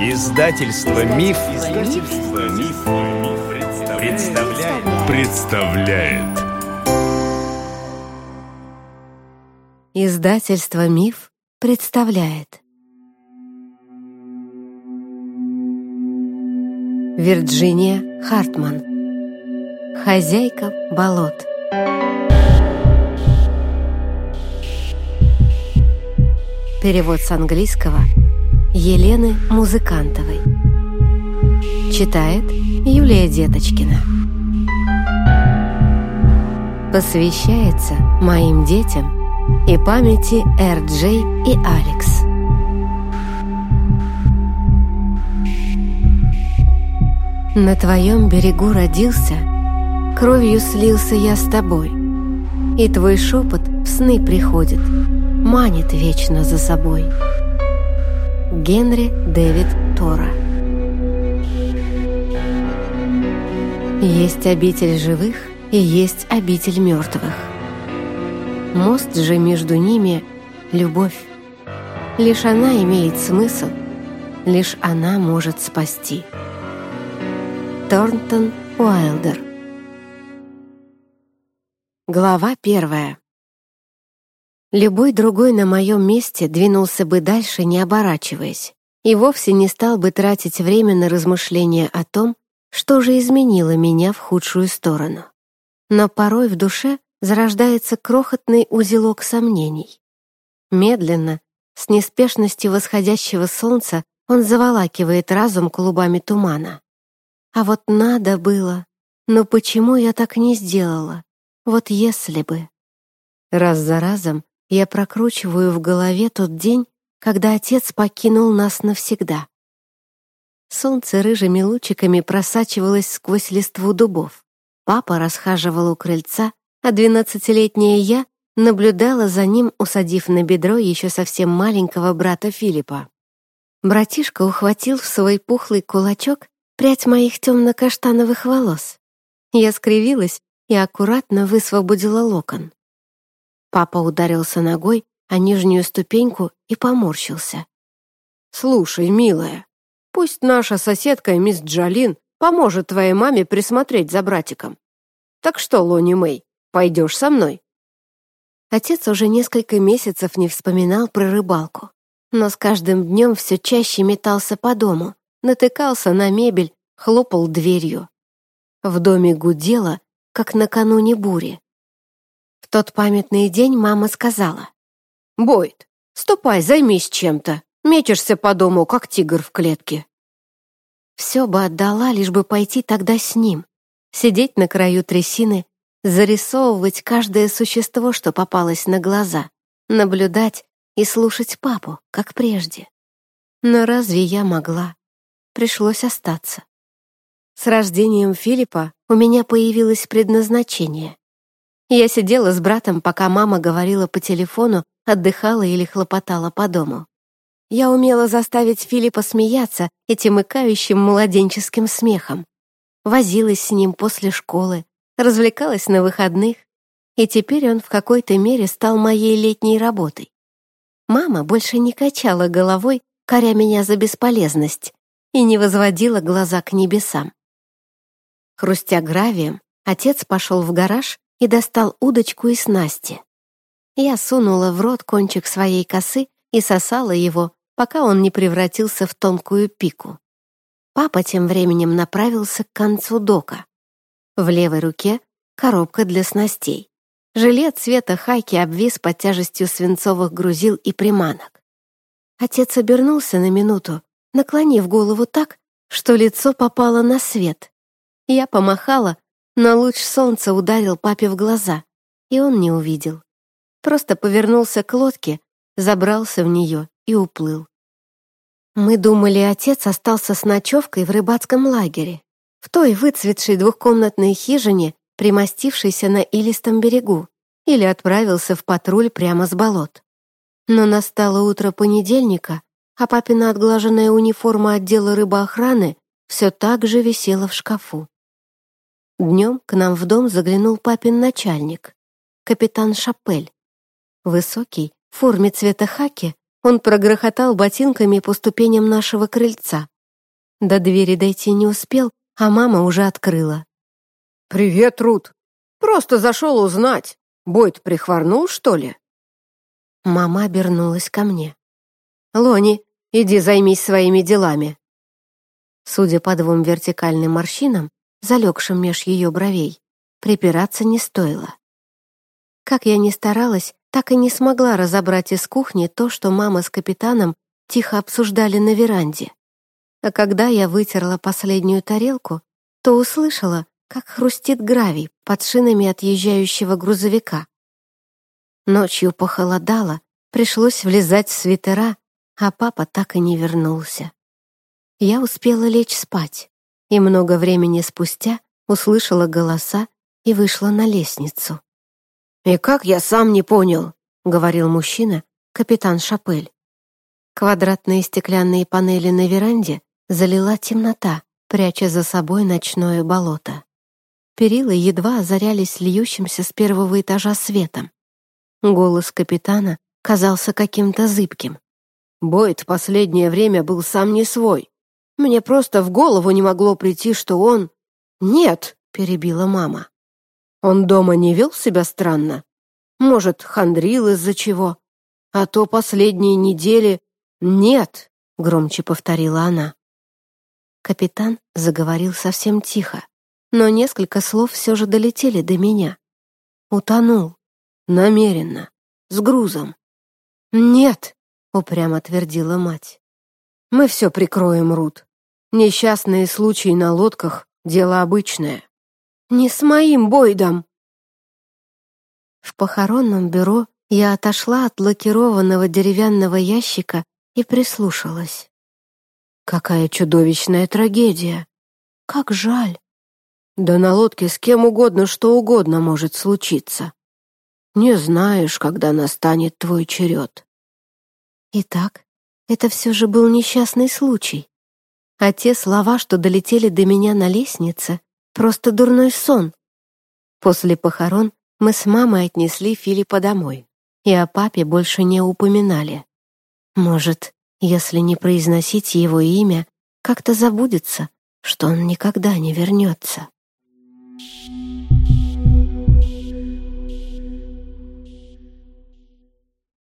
Издательство Миф, Издательство Миф, представляет. представляет. Издательство Миф представляет. Вирджиния Хартман. Хозяйка болот. Перевод с английского Елены Музыкантовой. Читает Юлия Деточкина. Посвящается моим детям и памяти Эр-Джей и Алекс. На твоем берегу родился, кровью слился я с тобой, и твой шепот в сны приходит, манит вечно за собой. Генри Дэвид Тора Есть обитель живых и есть обитель мертвых. Мост же между ними — любовь. Лишь она имеет смысл, лишь она может спасти. Торнтон Уайлдер Глава первая Любой другой на моем месте двинулся бы дальше, не оборачиваясь, и вовсе не стал бы тратить время на размышления о том, что же изменило меня в худшую сторону. Но порой в душе зарождается крохотный узелок сомнений. Медленно, с неспешностью восходящего солнца, он заволакивает разум клубами тумана. А вот надо было. Но почему я так не сделала? Вот если бы. Раз за разом я прокручиваю в голове тот день, когда отец покинул нас навсегда. Солнце рыжими лучиками просачивалось сквозь листву дубов. Папа расхаживал у крыльца, а двенадцатилетняя я наблюдала за ним, усадив на бедро еще совсем маленького брата Филиппа. Братишка ухватил в свой пухлый кулачок прядь моих темно-каштановых волос. Я скривилась и аккуратно высвободила локон. Папа ударился ногой о нижнюю ступеньку и поморщился. «Слушай, милая, пусть наша соседка мисс Джалин поможет твоей маме присмотреть за братиком. Так что, Лони Мэй, пойдешь со мной?» Отец уже несколько месяцев не вспоминал про рыбалку, но с каждым днем все чаще метался по дому, натыкался на мебель, хлопал дверью. В доме гудело, как накануне бури тот памятный день мама сказала. «Бойд, ступай, займись чем-то. Мечешься по дому, как тигр в клетке». Все бы отдала, лишь бы пойти тогда с ним. Сидеть на краю трясины, зарисовывать каждое существо, что попалось на глаза, наблюдать и слушать папу, как прежде. Но разве я могла? Пришлось остаться. С рождением Филиппа у меня появилось предназначение. Я сидела с братом, пока мама говорила по телефону, отдыхала или хлопотала по дому. Я умела заставить Филиппа смеяться этим икающим младенческим смехом. Возилась с ним после школы, развлекалась на выходных, и теперь он в какой-то мере стал моей летней работой. Мама больше не качала головой, коря меня за бесполезность, и не возводила глаза к небесам. Хрустя гравием, отец пошел в гараж и достал удочку и снасти. Я сунула в рот кончик своей косы и сосала его, пока он не превратился в тонкую пику. Папа тем временем направился к концу дока. В левой руке коробка для снастей. Жилет цвета хайки обвис под тяжестью свинцовых грузил и приманок. Отец обернулся на минуту, наклонив голову так, что лицо попало на свет. Я помахала, но луч солнца ударил папе в глаза, и он не увидел. Просто повернулся к лодке, забрался в нее и уплыл. Мы думали, отец остался с ночевкой в рыбацком лагере, в той выцветшей двухкомнатной хижине, примостившейся на илистом берегу, или отправился в патруль прямо с болот. Но настало утро понедельника, а папина отглаженная униформа отдела рыбоохраны все так же висела в шкафу. Днем к нам в дом заглянул папин начальник, капитан Шапель. Высокий, в форме цвета хаки, Он прогрохотал ботинками по ступеням нашего крыльца. До двери дойти не успел, а мама уже открыла. «Привет, Рут. Просто зашел узнать. Бойд прихворнул, что ли?» Мама обернулась ко мне. «Лони, иди займись своими делами». Судя по двум вертикальным морщинам, залегшим меж ее бровей, припираться не стоило. Как я ни старалась, так и не смогла разобрать из кухни то, что мама с капитаном тихо обсуждали на веранде. А когда я вытерла последнюю тарелку, то услышала, как хрустит гравий под шинами отъезжающего грузовика. Ночью похолодало, пришлось влезать в свитера, а папа так и не вернулся. Я успела лечь спать, и много времени спустя услышала голоса и вышла на лестницу. «И как я сам не понял», — говорил мужчина, капитан Шапель. Квадратные стеклянные панели на веранде залила темнота, пряча за собой ночное болото. Перила едва озарялись льющимся с первого этажа светом. Голос капитана казался каким-то зыбким. Бойд последнее время был сам не свой. Мне просто в голову не могло прийти, что он... «Нет», — перебила мама. Он дома не вел себя странно? Может, хандрил из-за чего? А то последние недели... Нет, — громче повторила она. Капитан заговорил совсем тихо, но несколько слов все же долетели до меня. Утонул. Намеренно. С грузом. «Нет», — упрямо твердила мать. «Мы все прикроем, Рут. Несчастные случаи на лодках — дело обычное. Не с моим Бойдом!» В похоронном бюро я отошла от лакированного деревянного ящика и прислушалась. «Какая чудовищная трагедия! Как жаль! Да на лодке с кем угодно что угодно может случиться. Не знаешь, когда настанет твой черед». Итак, это все же был несчастный случай. А те слова, что долетели до меня на лестнице, Просто дурной сон. После похорон мы с мамой отнесли Филиппа домой, и о папе больше не упоминали. Может, если не произносить его имя, как-то забудется, что он никогда не вернется.